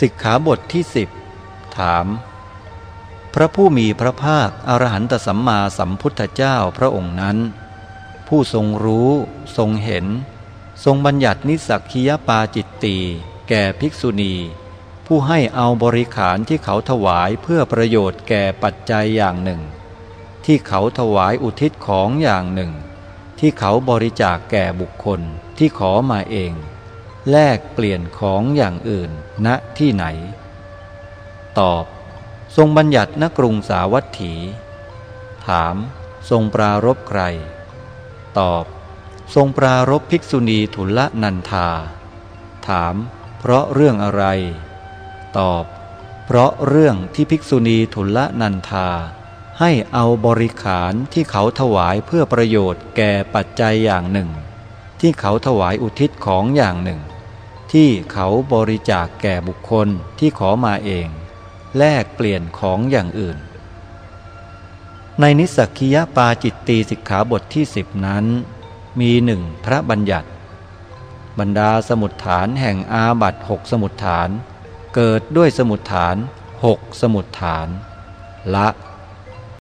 สิกขาบทที่สิบถาม พระผู้มีพระภาคอรหันตสัมมาสัมพุทธเจ้าพระองค์นั้น ผู้ทรงรู้ทรงเห็น ทรงบัญญัตินิสักคียปาจิตตีแก่ภิกษุณี ผู้ให้เอาบริขารที่เขาถวายเพื่อประโยชน์แก่ปัจจัยอย่างหนึ่ง ที่เขาถวายอุทิศของอย่างหนึ่ง ที่เขาบริจาคแก่บุคคลที่ขอมาเอง แลกเปลี่ยนของอย่างอื่นณที่ไหน ตอบ ทรงบัญญัติณกรุงสาวัตถี ถาม ทรงปรารบใคร ตอบ ทรงปรารบภิกษุณีทุลนันธา ถาม เพราะเรื่องอะไร ตอบ เพราะเรื่องที่ภิกษุณีทุลนันธา ให้เอาบริขารที่เขาถวายเพื่อประโยชน์แก่ปัจจัยอย่างหนึ่งที่เขาถวายอุทิศของอย่างหนึ่ง ที่เขาบริจาคแก่บุคคลที่ขอมาเอง แลกเปลี่ยนของอย่างอื่น ในนิสักคียปาจิตตีสิกขาบทที่สิบนั้น มีหนึ่งพระบัญญัติ บรรดาสมุดฐานแห่งอาบัตหกสมุดฐาน เกิดด้วยสมุดฐานหกสมุดฐาน ละ